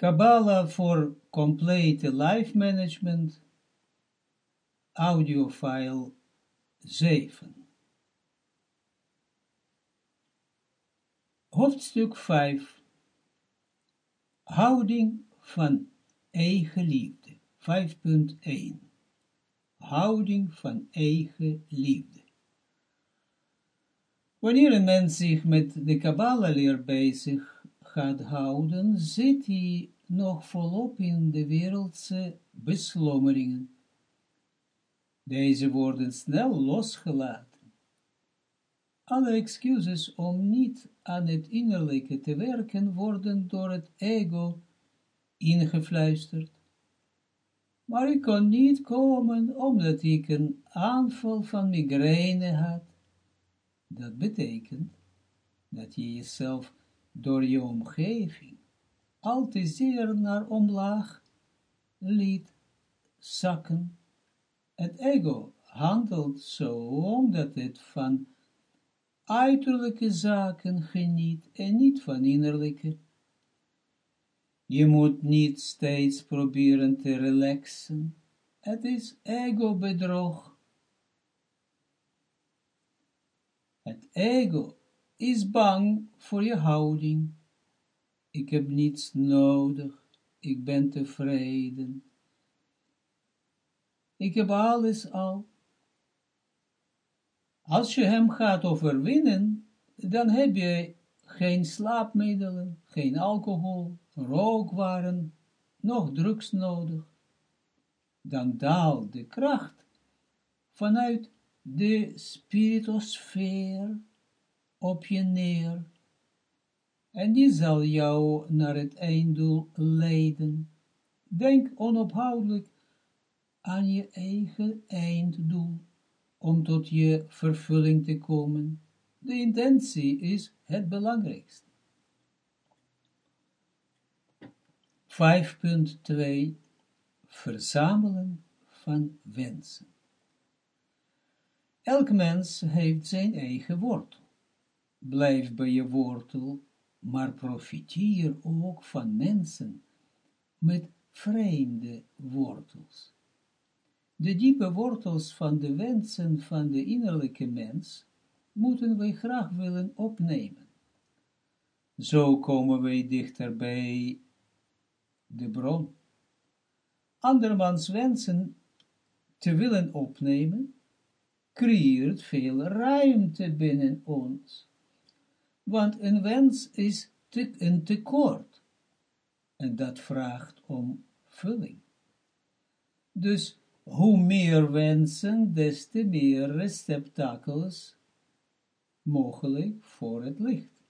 Kabbalah voor complete life management, audiofile 7. Hoofdstuk 5. Houding van eigen liefde. 5.1. Houding van eigen liefde. Wanneer een mens zich met de Kabbalah leer bezig gaat houden, zit hij nog volop in de wereldse beslommeringen. Deze worden snel losgelaten. Alle excuses om niet aan het innerlijke te werken worden door het ego ingefluisterd. Maar ik kon niet komen omdat ik een aanval van migraine had. Dat betekent dat je jezelf door je omgeving al te zeer naar omlaag liet zakken. Het ego handelt zo omdat het van uiterlijke zaken geniet en niet van innerlijke. Je moet niet steeds proberen te relaxen. Het is ego-bedrog. Het ego is bang voor je houding. Ik heb niets nodig. Ik ben tevreden. Ik heb alles al. Als je hem gaat overwinnen, dan heb je geen slaapmiddelen, geen alcohol, rookwaren, nog drugs nodig. Dan daalt de kracht vanuit de spiritosfeer op je neer, en die zal jou naar het einddoel leiden. Denk onophoudelijk aan je eigen einddoel, om tot je vervulling te komen. De intentie is het belangrijkste. 5.2 Verzamelen van wensen. Elk mens heeft zijn eigen wortel blijf bij je wortel, maar profiteer ook van mensen met vreemde wortels. De diepe wortels van de wensen van de innerlijke mens moeten wij graag willen opnemen. Zo komen wij dichter bij de bron. Andermans wensen te willen opnemen, creëert veel ruimte binnen ons want een wens is te, een tekort, en dat vraagt om vulling. Dus hoe meer wensen, des te meer receptakels mogelijk voor het licht.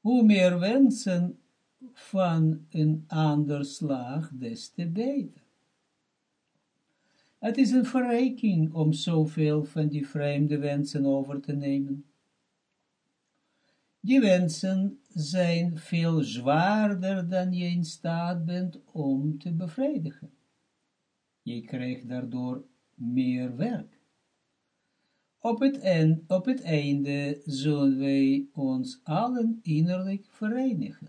Hoe meer wensen van een ander slag, des te beter. Het is een verrijking om zoveel van die vreemde wensen over te nemen. Die wensen zijn veel zwaarder dan je in staat bent om te bevredigen. Je krijgt daardoor meer werk. Op het, op het einde zullen wij ons allen innerlijk verenigen.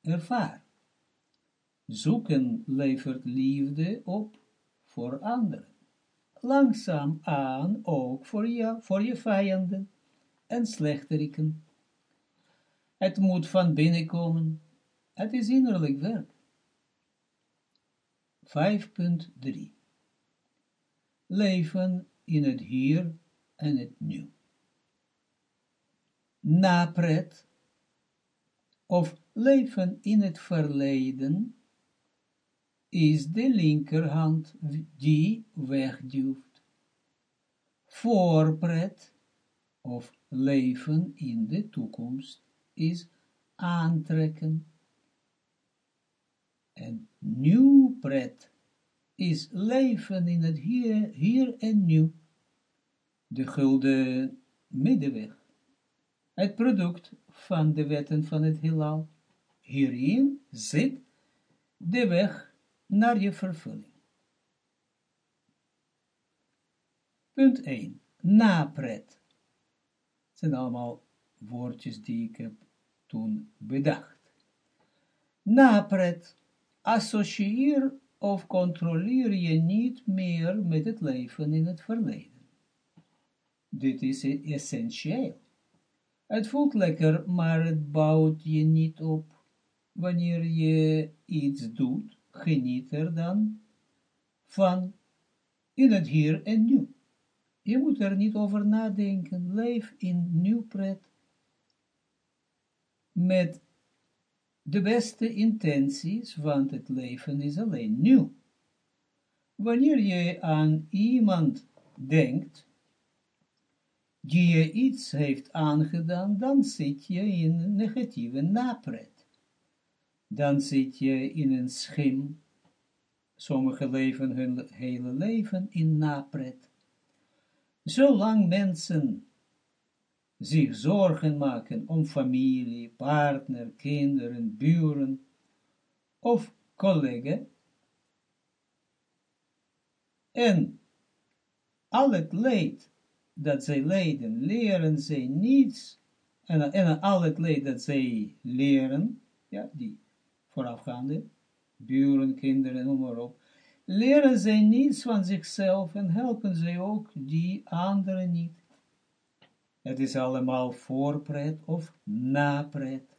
Ervaar. Zoeken levert liefde op voor anderen. Langzaam aan ook voor je, voor je vijanden en slechteriken. Het moet van binnen komen. Het is innerlijk werk. 5.3 Leven in het hier en het nu. Napret of leven in het verleden is de linkerhand die wegduwt. Voorpret of leven in de toekomst is aantrekken. En nieuw pret is leven in het hier, hier en nu. De gulden middenweg. Het product van de wetten van het heelal. Hierin zit de weg naar je vervulling. Punt 1. Napret. Het zijn allemaal woordjes die ik heb toen bedacht. Napret, associeer of controleer je niet meer met het leven in het verleden. Dit is essentieel. Het voelt lekker, maar het bouwt je niet op. Wanneer je iets doet, geniet er dan van in het hier en nu. Je moet er niet over nadenken. Leef in nieuw pret. Met de beste intenties, want het leven is alleen nieuw. Wanneer je aan iemand denkt, die je iets heeft aangedaan, dan zit je in negatieve napret. Dan zit je in een schim. Sommigen leven hun hele leven in napret. Zolang mensen zich zorgen maken om familie, partner, kinderen, buren of collega, en al het leed dat zij lijden, leren zij niets, en, en al het leed dat zij leren, ja, die voorafgaande, buren, kinderen, noem maar op, leren zij niets van zichzelf en helpen zij ook die anderen niet. Het is allemaal voorpret of napret.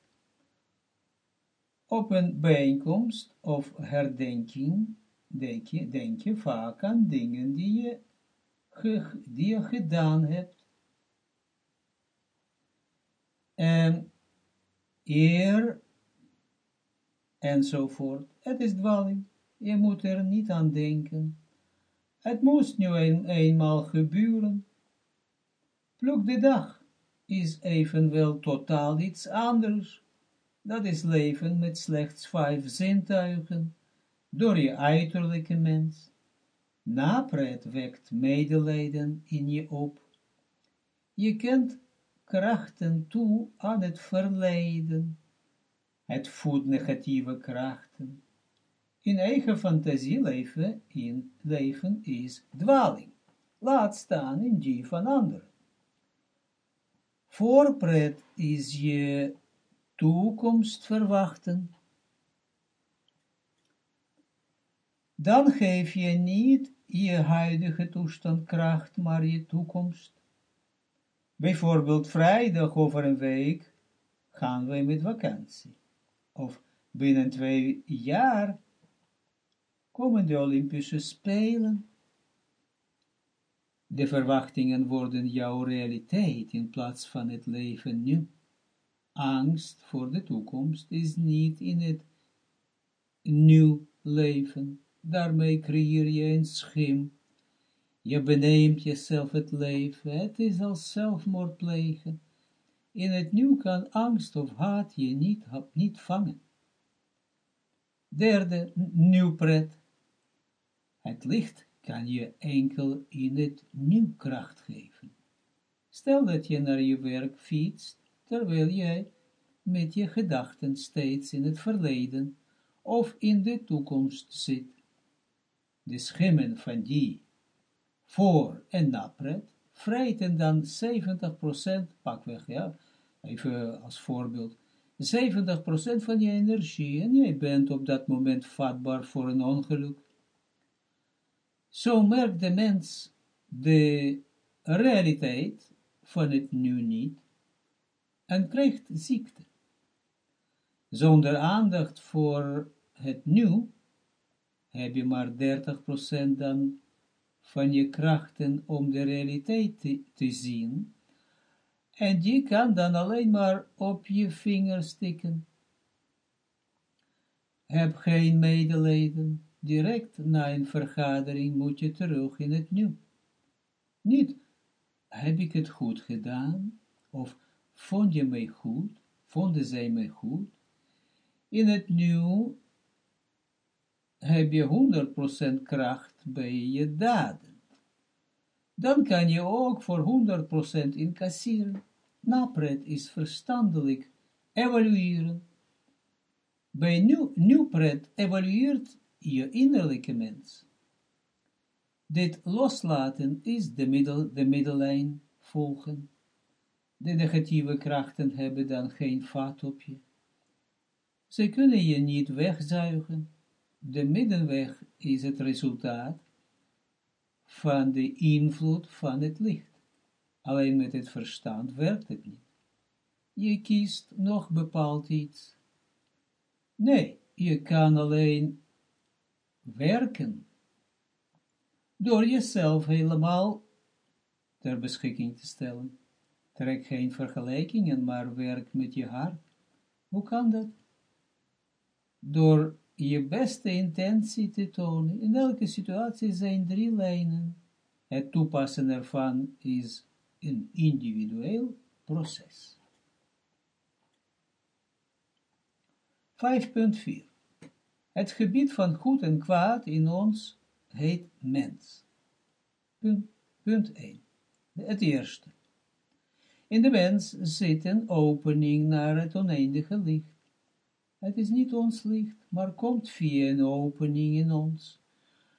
Op een bijeenkomst of herdenking denk je, vaak aan dingen die je die je gedaan hebt. En eer enzovoort. Het is dwaling. Je moet er niet aan denken. Het moest nu een, eenmaal gebeuren. De dag is evenwel totaal iets anders. Dat is leven met slechts vijf zintuigen, door je uiterlijke mens. Napret wekt medelijden in je op. Je kent krachten toe aan het verleden. Het voedt negatieve krachten. In eigen fantasie leven, in leven is dwaling. Laat staan in die van anderen. Voorpret is je toekomst verwachten. Dan geef je niet je huidige toestand kracht, maar je toekomst. Bijvoorbeeld vrijdag over een week gaan wij met vakantie. Of binnen twee jaar komen de Olympische Spelen. De verwachtingen worden jouw realiteit in plaats van het leven nu. Angst voor de toekomst is niet in het nieuw leven daarmee creëer je een schim. Je beneemt jezelf het leven, het is als zelfmoord plegen. In het nieuw kan angst of haat je niet, niet vangen. Derde, nieuw pret. Het licht kan je enkel in het nieuw kracht geven. Stel dat je naar je werk fietst, terwijl jij met je gedachten steeds in het verleden of in de toekomst zit de schimmen van die voor- en napret, vreten dan 70%, pakweg, ja, even als voorbeeld, 70% van je energie en jij bent op dat moment vatbaar voor een ongeluk. Zo merkt de mens de realiteit van het nu niet en krijgt ziekte. Zonder aandacht voor het nu heb je maar 30% dan van je krachten om de realiteit te, zien, en die kan dan alleen maar op je vinger stikken. Heb geen medelijden, direct na een vergadering moet je terug in het nieuw. Niet, heb ik het goed gedaan, of vond je mij goed, vonden zij mij goed. In het nieuw heb je 100% kracht bij je daden. Dan kan je ook voor 100% incasseren. Napret is verstandelijk evalueren. Bij nieuw, nieuwpret evalueert je innerlijke mens. Dit loslaten is de, middel, de middellijn volgen. De negatieve krachten hebben dan geen vat op je. Ze kunnen je niet wegzuigen. De middenweg is het resultaat van de invloed van het licht. Alleen met het verstand werkt het niet. Je kiest nog bepaald iets. Nee, je kan alleen werken door jezelf helemaal ter beschikking te stellen. Trek geen vergelijkingen, maar werk met je hart. Hoe kan dat? Door je beste intentie te tonen. In elke situatie zijn drie lijnen. Het toepassen ervan is een individueel proces. 5.4 Het gebied van goed en kwaad in ons heet mens. Punt, punt 1. Het eerste. In de mens zit een opening naar het oneindige licht. Het is niet ons licht, maar komt via een opening in ons.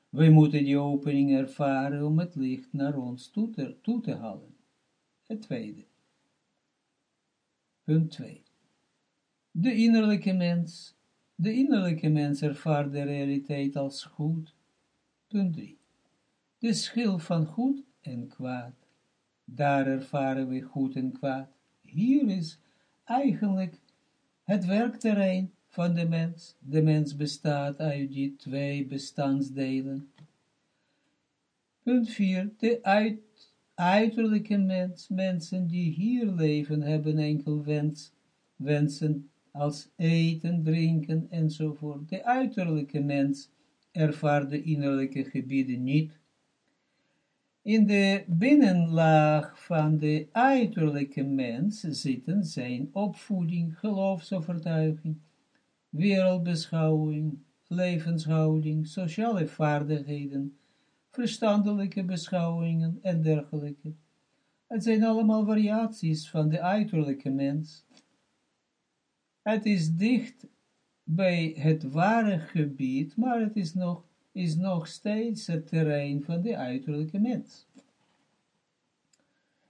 Wij moeten die opening ervaren om het licht naar ons toe te, toe te halen. Het tweede. Punt 2. De innerlijke mens. De innerlijke mens ervaart de realiteit als goed. Punt 3. De schil van goed en kwaad. Daar ervaren we goed en kwaad. Hier is eigenlijk het werkterrein van de mens. De mens bestaat uit die twee bestandsdelen. Punt 4. De uit, uiterlijke mens. Mensen die hier leven hebben enkel wens, wensen als eten, drinken enzovoort. De uiterlijke mens ervaart de innerlijke gebieden niet. In de binnenlaag van de uiterlijke mens zitten zijn opvoeding, geloofsovertuiging, wereldbeschouwing, levenshouding, sociale vaardigheden, verstandelijke beschouwingen en dergelijke. Het zijn allemaal variaties van de uiterlijke mens. Het is dicht bij het ware gebied, maar het is nog, is nog steeds het terrein van de uiterlijke mens.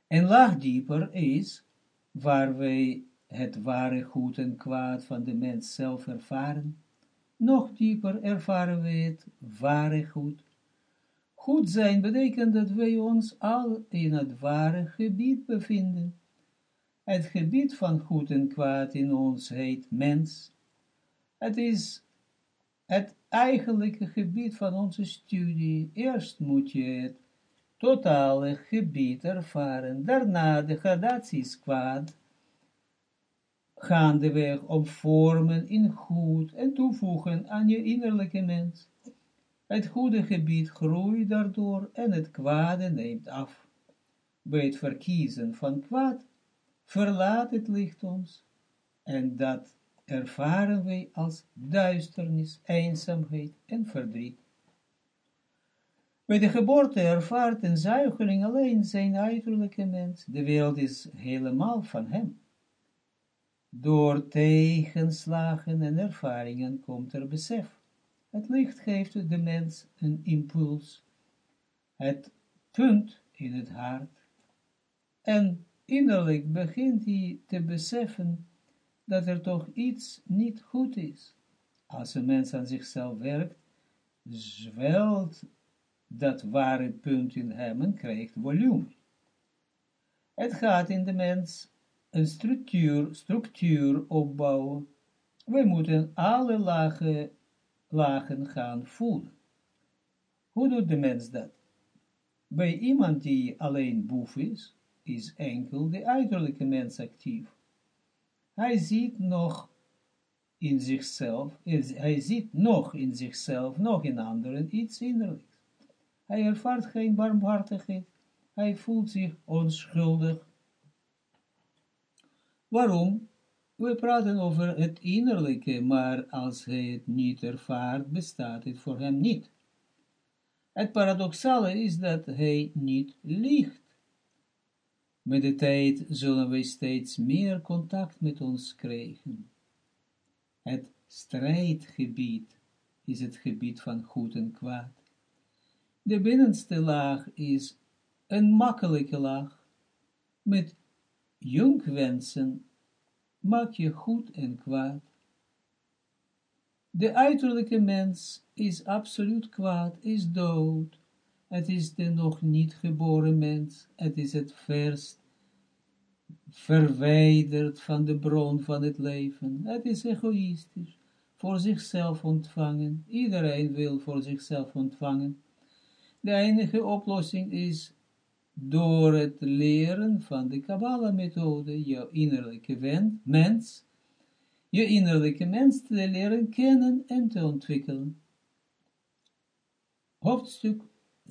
En laag dieper is, waar wij het ware goed en kwaad van de mens zelf ervaren, nog dieper ervaren we het ware goed. Goed zijn betekent dat wij ons al in het ware gebied bevinden. Het gebied van goed en kwaad in ons heet mens. Het is het eigenlijke gebied van onze studie. Eerst moet je het totale gebied ervaren, daarna de gradaties kwaad, gaandeweg op vormen in goed en toevoegen aan je innerlijke mens. Het goede gebied groeit daardoor en het kwade neemt af. Bij het verkiezen van kwaad verlaat het licht ons en dat ervaren wij als duisternis, eenzaamheid en verdriet. Bij de geboorte ervaart een zuigeling alleen zijn uiterlijke mens, de wereld is helemaal van hem. Door tegenslagen en ervaringen komt er besef. Het licht geeft de mens een impuls, het punt in het hart, en innerlijk begint hij te beseffen dat er toch iets niet goed is. Als een mens aan zichzelf werkt, zwelt dat ware punt in hem en krijgt volume. Het gaat in de mens een structuur, structuur opbouwen. We moeten alle lagen, lagen gaan voelen. Hoe doet de mens dat? Bij iemand die alleen boef is, is enkel de uiterlijke mens actief. Hij ziet nog in zichzelf, hij ziet nog in zichzelf, nog in anderen iets innerlijks. Hij ervaart geen barmhartigheid, hij voelt zich onschuldig. Waarom? We praten over het innerlijke, maar als hij het niet ervaart, bestaat het voor hem niet. Het paradoxale is dat hij niet liegt. Met de tijd zullen wij steeds meer contact met ons krijgen. Het strijdgebied is het gebied van goed en kwaad. De binnenste laag is een makkelijke laag. Met jongwensen maak je goed en kwaad. De uiterlijke mens is absoluut kwaad, is dood. Het is de nog niet geboren mens. Het is het verst verwijderd van de bron van het leven. Het is egoïstisch, voor zichzelf ontvangen. Iedereen wil voor zichzelf ontvangen. De enige oplossing is door het leren van de Kabbalah-methode, je innerlijke mens, je innerlijke mens te leren kennen en te ontwikkelen. Hoofdstuk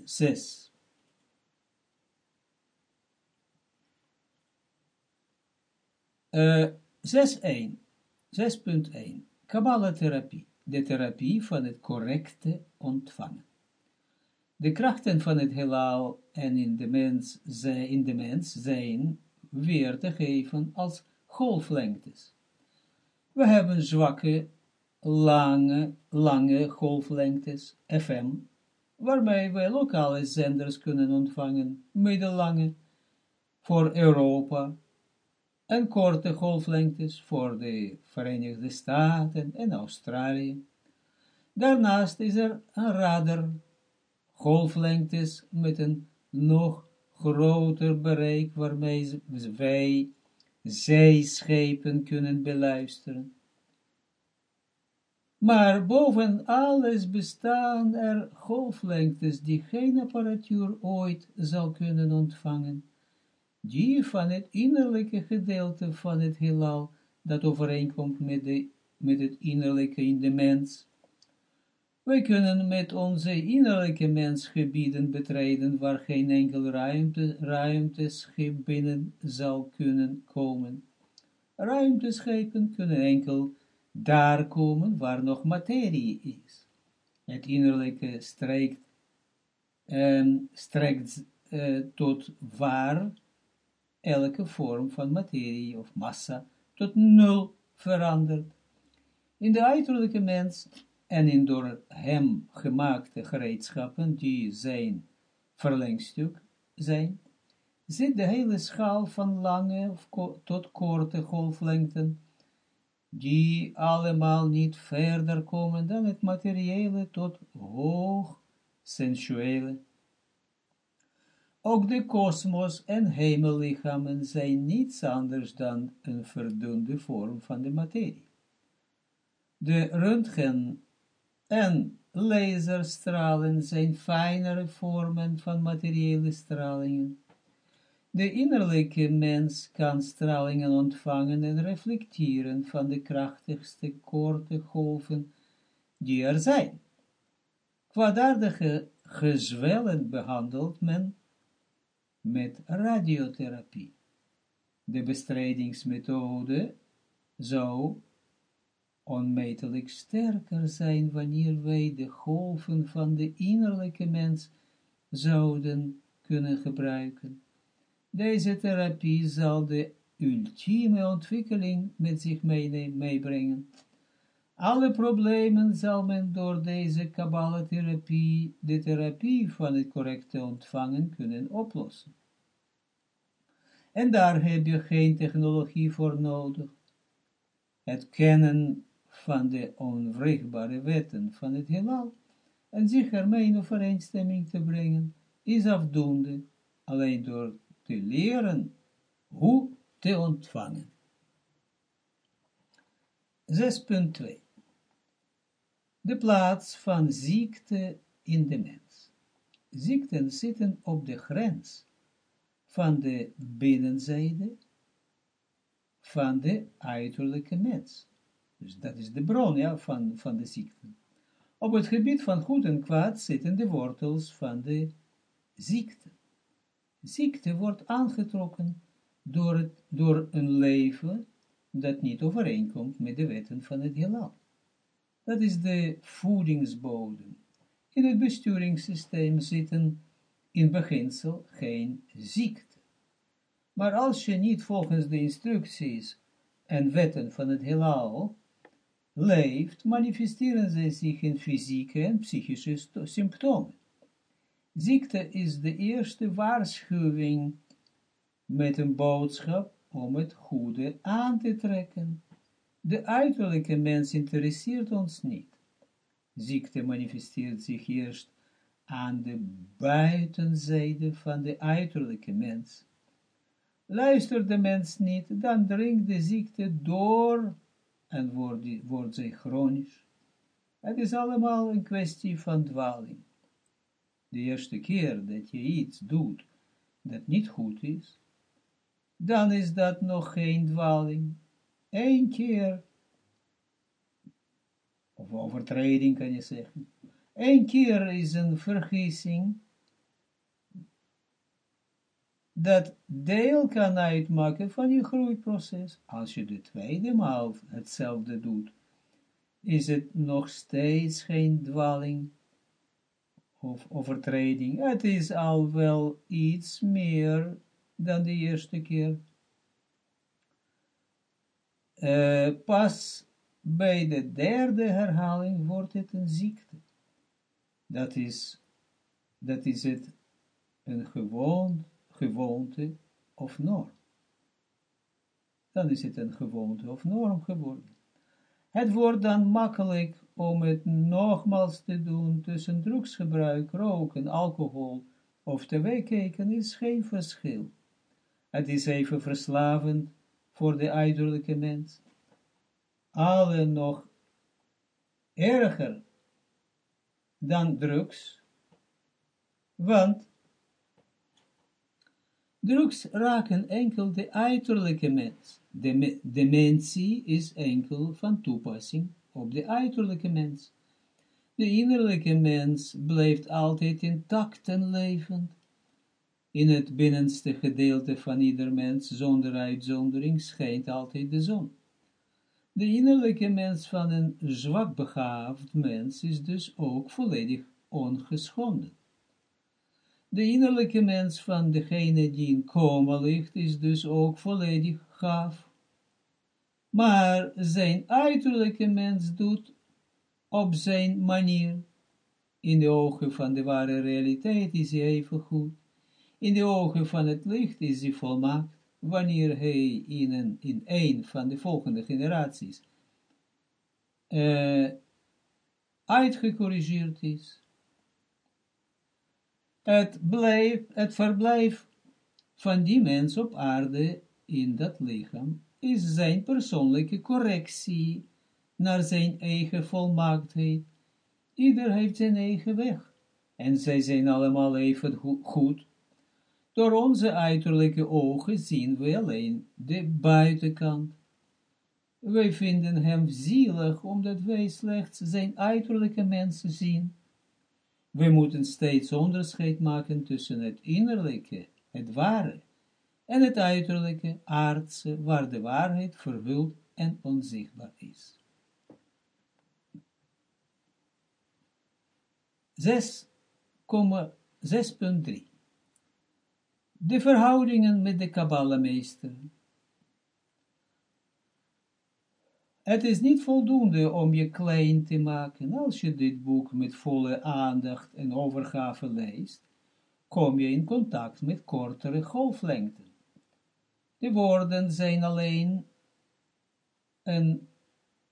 6 uh, 6.1 6.1 Kabbalah-therapie, de therapie van het correcte ontvangen. De krachten van het heelal en in de mens, in de mens zijn weer te geven als golflengtes. We hebben zwakke, lange, lange golflengtes, FM, waarmee we lokale zenders kunnen ontvangen, middellange, voor Europa, en korte golflengtes voor de Verenigde Staten en Australië. Daarnaast is er een radar, golflengtes met een nog groter bereik waarmee wij zeeschepen kunnen beluisteren. Maar boven alles bestaan er golflengtes die geen apparatuur ooit zal kunnen ontvangen, die van het innerlijke gedeelte van het heelal, dat overeenkomt met, de, met het innerlijke in de mens, wij kunnen met onze innerlijke mensgebieden betreden, waar geen enkel ruimte, ruimteschip binnen zal kunnen komen. Ruimteschepen kunnen enkel daar komen waar nog materie is. Het innerlijke strekt, eh, strekt uh, tot waar elke vorm van materie of massa tot nul verandert. In de uiterlijke mens en in door hem gemaakte gereedschappen, die zijn verlengstuk zijn, zit de hele schaal van lange tot korte golflengten, die allemaal niet verder komen dan het materiële tot hoog sensuele. Ook de kosmos en hemellichamen zijn niets anders dan een verdunde vorm van de materie. De röntgen en laserstralen zijn fijnere vormen van materiële stralingen. De innerlijke mens kan stralingen ontvangen en reflecteren van de krachtigste korte golven die er zijn. Kwaadaardige gezwellen behandelt men met radiotherapie. De bestrijdingsmethode zou onmetelijk sterker zijn wanneer wij de golven van de innerlijke mens zouden kunnen gebruiken. Deze therapie zal de ultieme ontwikkeling met zich meebrengen. Alle problemen zal men door deze kabbalatherapie, de therapie van het correcte ontvangen, kunnen oplossen. En daar heb je geen technologie voor nodig. Het kennen van de onwrichtbare wetten van het heelal en zich ermee in overeenstemming te brengen, is afdoende, alleen door te leren hoe te ontvangen. 6.2 De plaats van ziekte in de mens. Ziekten zitten op de grens van de binnenzijde van de uiterlijke mens. Dus dat is de bron ja, van, van de ziekte. Op het gebied van goed en kwaad zitten de wortels van de ziekte. Ziekte wordt aangetrokken door, het, door een leven dat niet overeenkomt met de wetten van het heelal. Dat is de voedingsbodem. In het besturingssysteem zitten in beginsel geen ziekte. Maar als je niet volgens de instructies en wetten van het heelal leeft, manifesteren zij zich in fysieke en psychische symptomen. Ziekte is de eerste waarschuwing met een boodschap om het goede aan te trekken. De uiterlijke mens interesseert ons niet. Ziekte manifesteert zich eerst aan de buitenzijde van de uiterlijke mens. Luistert de mens niet, dan dringt de ziekte door en wordt, wordt zij chronisch. Het is allemaal een kwestie van dwaling. De eerste keer dat je iets doet dat niet goed is, dan is dat nog geen dwaling. Eén keer, of overtreding kan je zeggen, Eén keer is een vergissing dat deel kan uitmaken van je groeiproces. Als je de tweede maal hetzelfde doet, is het nog steeds geen dwaling of overtreding. Het is al wel iets meer dan de eerste keer. Uh, pas bij de derde herhaling wordt het een ziekte dat is, dat is het een gewoon, gewoonte of norm. Dan is het een gewoonte of norm geworden. Het wordt dan makkelijk om het nogmaals te doen tussen drugsgebruik, roken, alcohol of tv-kijken is geen verschil. Het is even verslavend voor de uiterlijke mens. Alle nog erger dan drugs, want drugs raken enkel de uiterlijke mens. De dementie is enkel van toepassing op de uiterlijke mens. De innerlijke mens blijft altijd intact en levend. In het binnenste gedeelte van ieder mens, zonder uitzondering, schijnt altijd de zon. De innerlijke mens van een zwak begaafd mens is dus ook volledig ongeschonden. De innerlijke mens van degene die in koma ligt, is dus ook volledig gaaf. Maar zijn uiterlijke mens doet op zijn manier. In de ogen van de ware realiteit is hij even goed. In de ogen van het licht is hij volmaakt wanneer hij in een, in een van de volgende generaties uh, uitgecorrigeerd is. Het, blijf, het verblijf van die mens op aarde in dat lichaam is zijn persoonlijke correctie naar zijn eigen volmaaktheid. Ieder heeft zijn eigen weg en zij zijn allemaal even goed door onze uiterlijke ogen zien we alleen de buitenkant. Wij vinden hem zielig, omdat wij slechts zijn uiterlijke mensen zien. We moeten steeds onderscheid maken tussen het innerlijke, het ware, en het uiterlijke, aardse, waar de waarheid verhuld en onzichtbaar is. 6,6.3 de verhoudingen met de Kabbalameneester. Het is niet voldoende om je klein te maken. Als je dit boek met volle aandacht en overgave leest, kom je in contact met kortere golflengten. De woorden zijn alleen een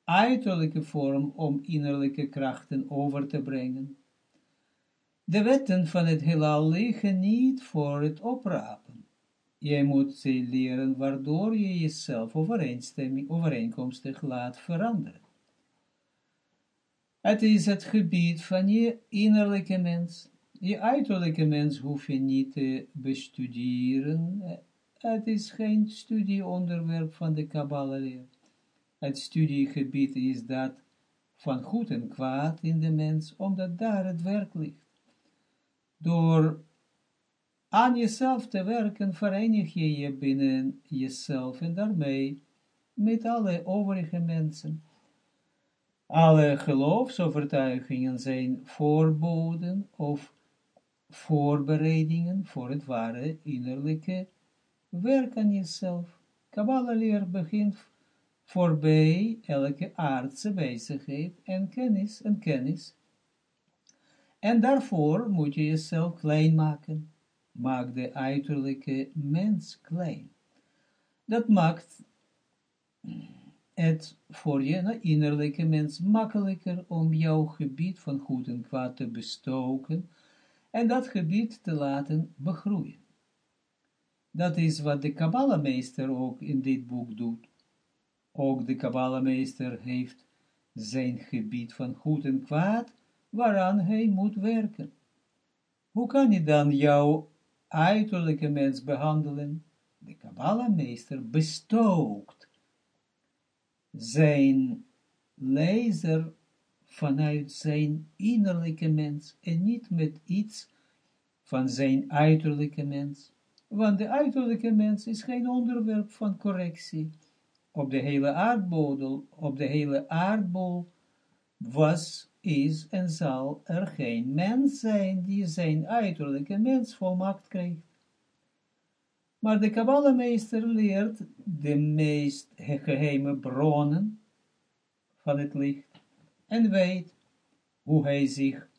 uiterlijke vorm om innerlijke krachten over te brengen. De wetten van het heelal liggen niet voor het oprapen. Je moet ze leren waardoor je jezelf overeenkomstig laat veranderen. Het is het gebied van je innerlijke mens. Je uiterlijke mens hoef je niet te bestuderen. Het is geen studieonderwerp van de Kabbalah. Het studiegebied is dat van goed en kwaad in de mens, omdat daar het werk ligt. Door aan jezelf te werken, verenig je je binnen jezelf en daarmee met alle overige mensen. Alle geloofsovertuigingen zijn voorboden of voorbereidingen voor het ware innerlijke werk aan jezelf. Kabbalah leer begint voorbij elke aardse bezigheid en kennis en kennis en daarvoor moet je jezelf klein maken. Maak de uiterlijke mens klein. Dat maakt het voor je innerlijke mens makkelijker om jouw gebied van goed en kwaad te bestoken en dat gebied te laten begroeien. Dat is wat de Kabbalah-meester ook in dit boek doet. Ook de Kabbalah-meester heeft zijn gebied van goed en kwaad, waaraan hij moet werken. Hoe kan je dan jouw uiterlijke mens behandelen? De Kabbalah-meester bestookt zijn lezer vanuit zijn innerlijke mens en niet met iets van zijn uiterlijke mens. Want de uiterlijke mens is geen onderwerp van correctie. Op de hele aardbodem, op de hele aardbol was, is en zal er geen mens zijn die zijn uiterlijke mens volmaakt krijgt. Maar de Kabbalah-meester leert de meest geheime bronnen van het licht en weet hoe hij zich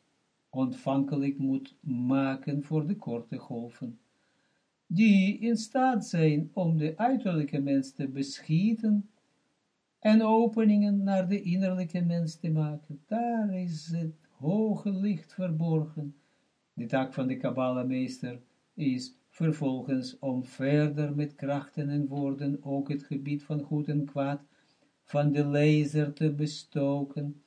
ontvankelijk moet maken voor de korte golven, die in staat zijn om de uiterlijke mens te beschieten en openingen naar de innerlijke mens te maken. Daar is het hoge licht verborgen. De taak van de Kabbalah-meester is vervolgens om verder met krachten en woorden ook het gebied van goed en kwaad van de lezer te bestoken,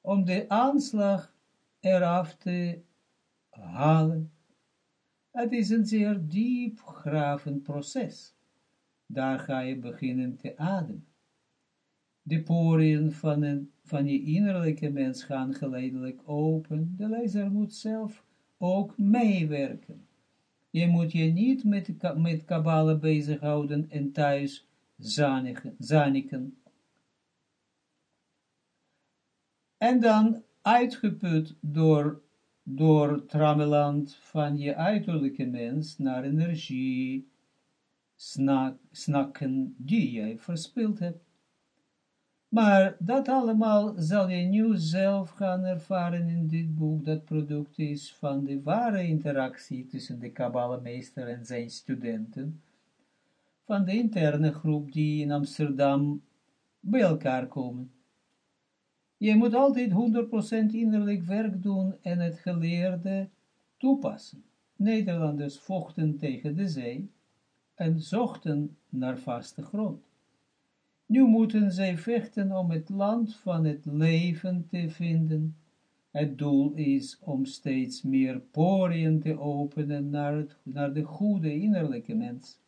om de aanslag eraf te halen. Het is een zeer diep gravend proces. Daar ga je beginnen te ademen. De poriën van, je innerlijke mens gaan geleidelijk open. De lezer moet zelf ook meewerken. Je moet je niet met, met bezighouden en thuis zaniken. En dan uitgeput door, door trammeland van je uiterlijke mens naar energie, snak, snakken die jij verspild hebt. Maar dat allemaal zal je nu zelf gaan ervaren in dit boek, dat product is van de ware interactie tussen de Kabbalah-meester en zijn studenten, van de interne groep die in Amsterdam bij elkaar komen. Je moet altijd 100% innerlijk werk doen en het geleerde toepassen. Nederlanders vochten tegen de zee en zochten naar vaste grond. Nu moeten zij vechten om het land van het leven te vinden. Het doel is om steeds meer poriën te openen naar, het, naar de goede innerlijke mens.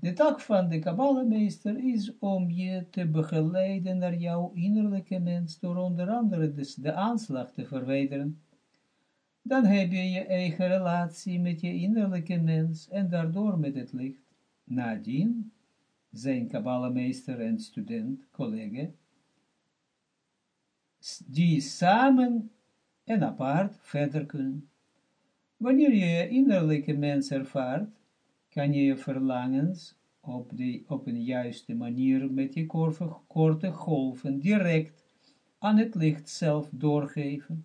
De taak van de Kabbalah-meester is om je te begeleiden naar jouw innerlijke mens, door onder andere dus de aanslag te verwijderen. Dan heb je je eigen relatie met je innerlijke mens en daardoor met het licht. Nadien zijn Kabbalah-meester en student, collega, die samen en apart verder kunnen. Wanneer je innerlijke mens ervaart, kan je je verlangens op, de, op een juiste manier met je korte, korte golven direct aan het licht zelf doorgeven.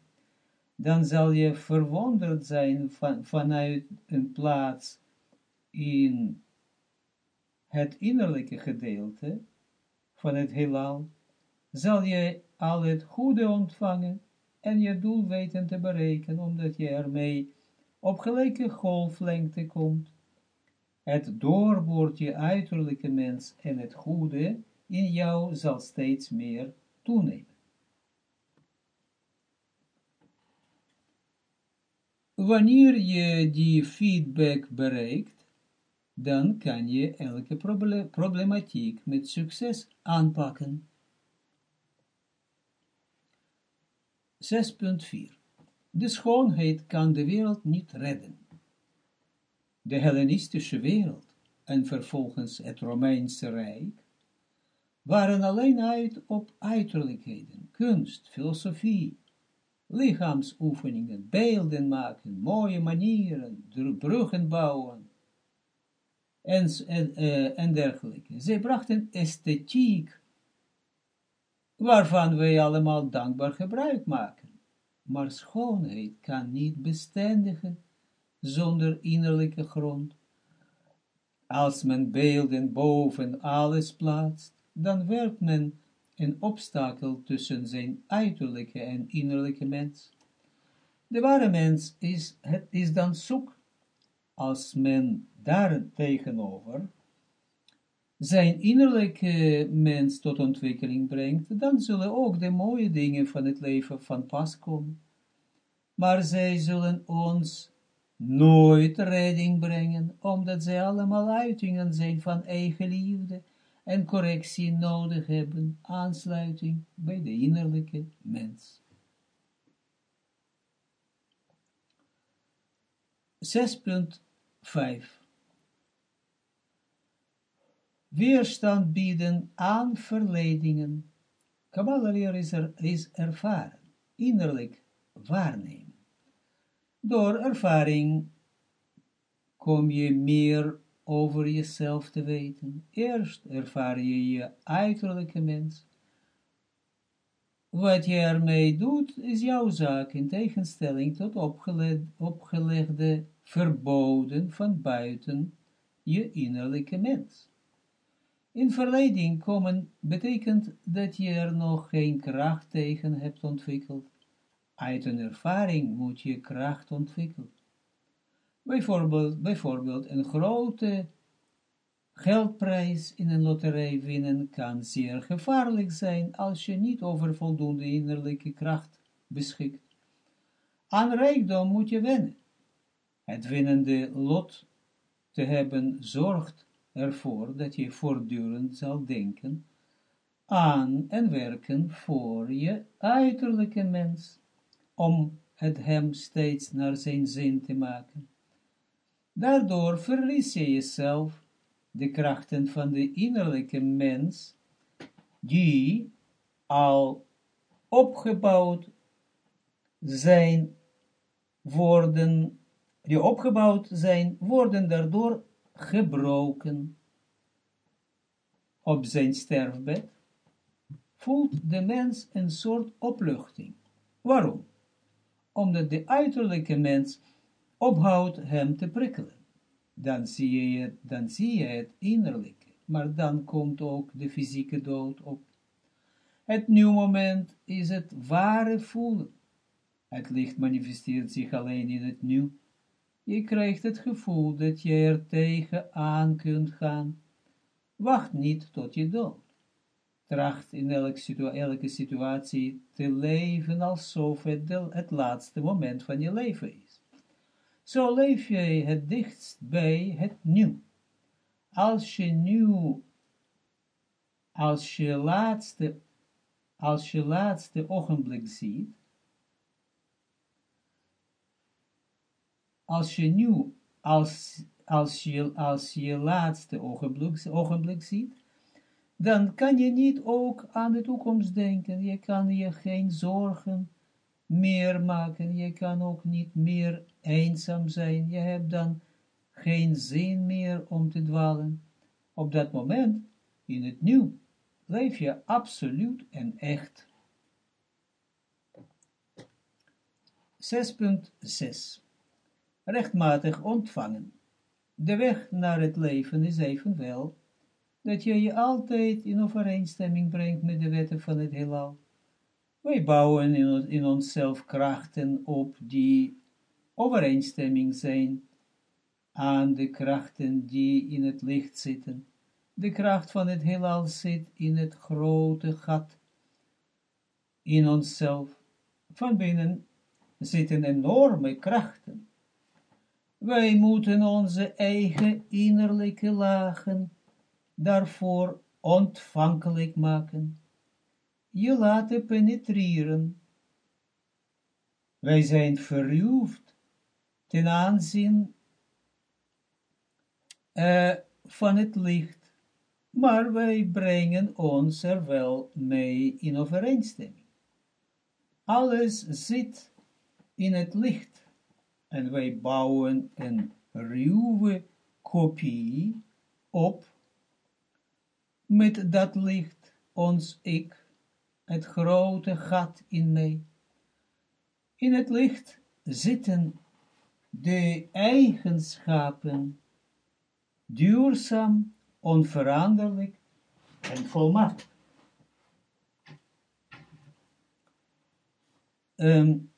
Dan zal je verwonderd zijn van, vanuit een plaats in het innerlijke gedeelte van het heelal, zal je al het goede ontvangen en je doel weten te bereiken, omdat je ermee op gelijke golflengte komt. Het doorboort je uiterlijke mens en het goede in jou zal steeds meer toenemen. Wanneer je die feedback bereikt, dan kan je elke problematiek met succes aanpakken. 6.4 De schoonheid kan de wereld niet redden. De Hellenistische wereld en vervolgens het Romeinse Rijk waren alleen uit op uiterlijkheden, kunst, filosofie, lichaamsoefeningen, beelden maken, mooie manieren, bruggen bouwen, en, en, uh, en dergelijke. Zij brachten esthetiek, waarvan wij allemaal dankbaar gebruik maken. Maar schoonheid kan niet bestendigen zonder innerlijke grond. Als men beelden boven alles plaatst, dan werpt men een obstakel tussen zijn uiterlijke en innerlijke mens. De ware mens is, het is dan zoek, als men daar tegenover zijn innerlijke mens tot ontwikkeling brengt, dan zullen ook de mooie dingen van het leven van pas komen. Maar zij zullen ons nooit redding brengen, omdat zij allemaal uitingen zijn van eigen liefde en correctie nodig hebben, aansluiting bij de innerlijke mens. 6.5 Weerstand bieden aan verleidingen. Kabbalah is, er, is ervaren, innerlijk waarnemen. Door ervaring kom je meer over jezelf te weten. Eerst ervaar je je uiterlijke mens. Wat je ermee doet, is jouw zaak, in tegenstelling tot opgelegde verboden van buiten je innerlijke mens. In verleiding komen betekent dat je er nog geen kracht tegen hebt ontwikkeld. Uit een ervaring moet je kracht ontwikkelen. Bijvoorbeeld, bijvoorbeeld een grote geldprijs in een loterij winnen kan zeer gevaarlijk zijn als je niet over voldoende innerlijke kracht beschikt. Aan rijkdom moet je wennen. Het winnende lot te hebben zorgt ervoor dat je voortdurend zal denken aan en werken voor je uiterlijke mens, om het hem steeds naar zijn zin te maken. Daardoor verlies je jezelf de krachten van de innerlijke mens, die al opgebouwd zijn, worden, die opgebouwd zijn, worden daardoor gebroken. Op zijn sterfbed voelt de mens een soort opluchting. Waarom? Omdat de uiterlijke mens ophoudt hem te prikkelen. Dan zie je, het, dan zie je het innerlijke, maar dan komt ook de fysieke dood op. Het nieuwe moment is het ware voelen. Het licht manifesteert zich alleen in het nieuw. Je krijgt het gevoel dat je er tegen aan kunt gaan. Wacht niet tot je dood. Tracht in elke, elke situatie te leven alsof het het laatste moment van je leven is. Zo leef je het dichtst bij het nieuw. Als je nieuw, als je laatste, als je laatste ogenblik ziet, als je nu, als, als je, als je laatste ogenblik, ogenblik ziet, dan kan je niet ook aan de toekomst denken. Je kan je geen zorgen meer maken. Je kan ook niet meer eenzaam zijn. Je hebt dan geen zin meer om te dwalen. Op dat moment, in het nieuw, leef je absoluut en echt. 6.6 rechtmatig ontvangen. De weg naar het leven is evenwel, dat je je altijd in overeenstemming brengt met de wetten van het heelal. Wij bouwen in, in onszelf krachten op die overeenstemming zijn aan de krachten die in het licht zitten. De kracht van het heelal zit in het grote gat in onszelf. Van binnen zitten enorme krachten wij moeten onze eigen innerlijke lagen daarvoor ontvankelijk maken. Je laten penetreren. Wij zijn verruwd ten aanzien uh, van het licht, maar wij brengen ons er wel mee in overeenstemming. Alles zit in het licht en wij bouwen een ruwe kopie op met dat licht ons ik, het grote gat in mij. In het licht zitten de eigenschappen duurzaam, onveranderlijk en volmaakt. Um,